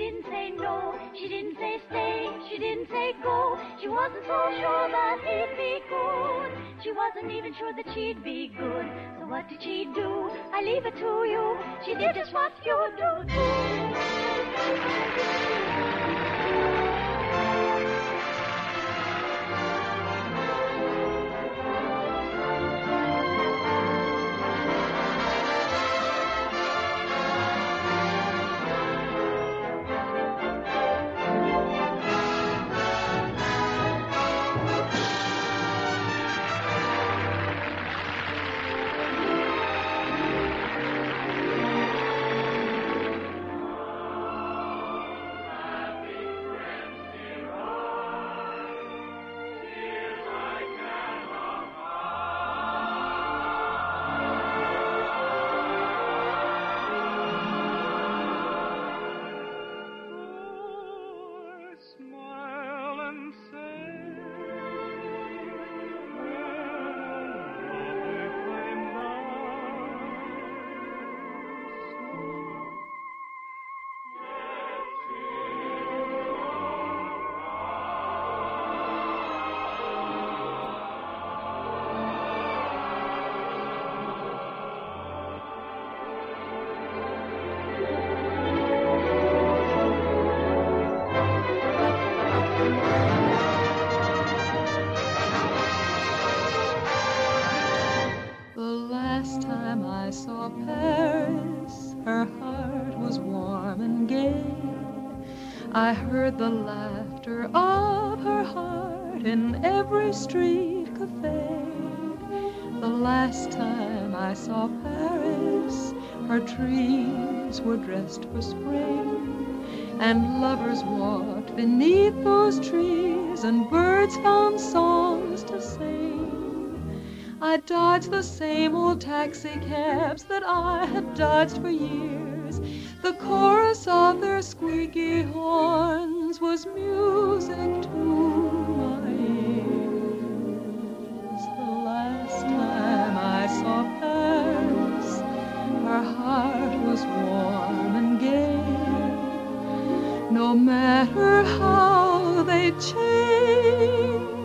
didn't say no, she didn't say stay, she didn't say go. She wasn't so sure that he'd be good. She wasn't even sure that she'd be good. So what did she do? I leave it to you. She did just what you do too. Time I saw Paris, her heart was warm and gay. I heard the laughter of her heart in every street cafe. The last time I saw Paris, her trees were dressed for spring, and lovers walked beneath those trees, and birds found songs to sing. I dodged the same old taxicabs that I had dodged for years. The chorus of their squeaky horns was music to my ears. The last time I saw Paris, her heart was warm and gay. No matter how they change